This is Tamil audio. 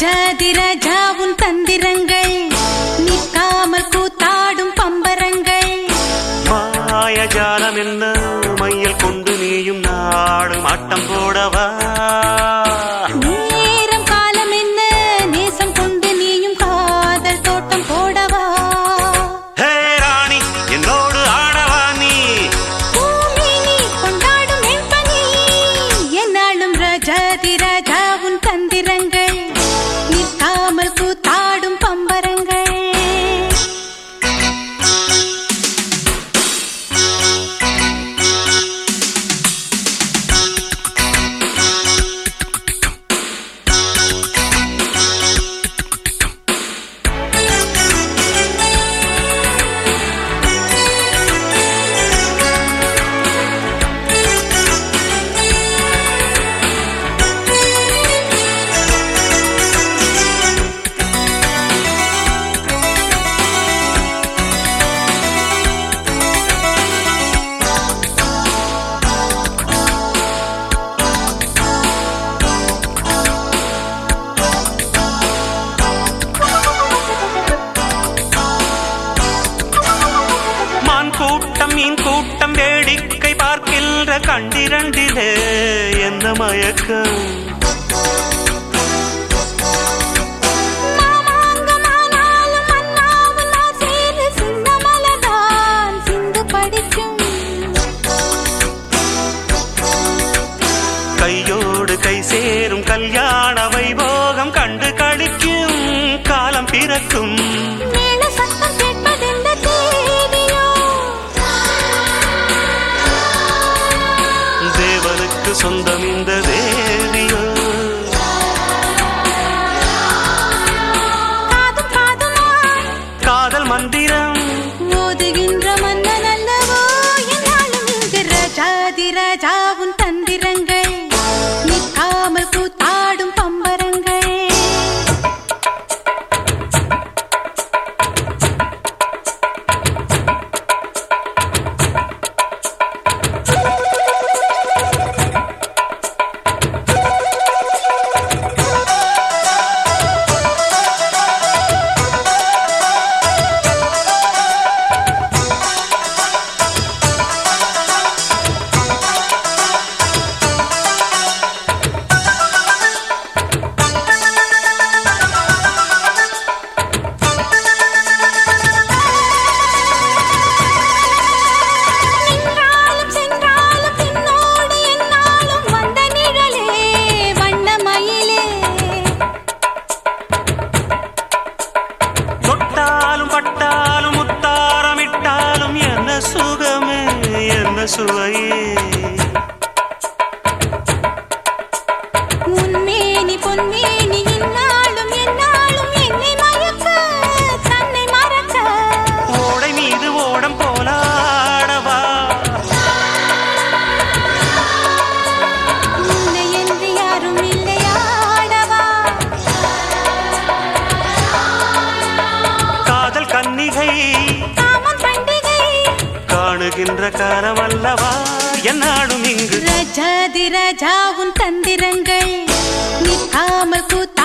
ஜாதிரஜா உன் தந்திரங்கள் நிற்காமல் கூத்தாடும் பம்பரங்கள். மாய என்ன? என்ற கண்டிரண்டிலே என்ன மயக்கம்? கையோடு கை சேரும் கல்யாண வைபோகம் கண்டு கழிக்கும் காலம் பிறக்கும். எனக்கு சொந்தம் இந்த வேலியோ. காதல் மந்திர சுவையே வாழ்கின்ற காலம் அல்லவா என்னாடும் இங்கு. ராஜாதி ராஜா உன் தந்திரங்கள் நிற்காமல் கூத்த